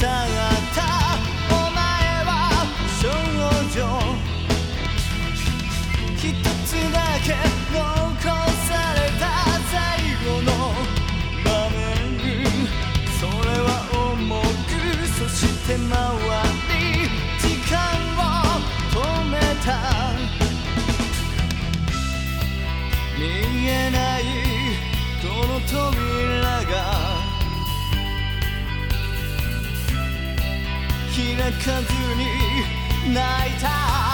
「お前は少女」開かずに泣いた。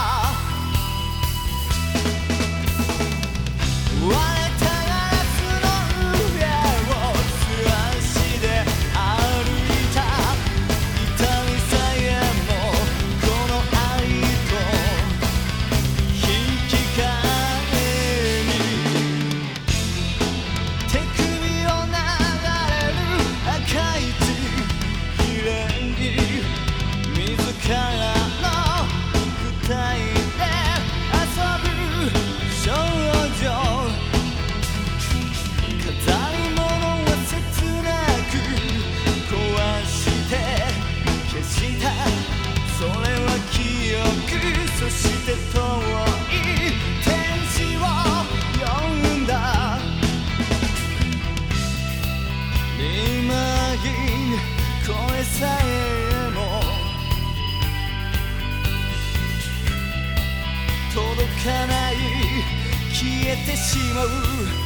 てしまう。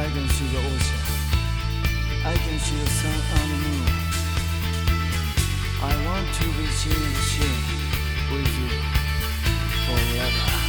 I can see the ocean. I can see the sun and the moon. I want to be seeing the with you forever.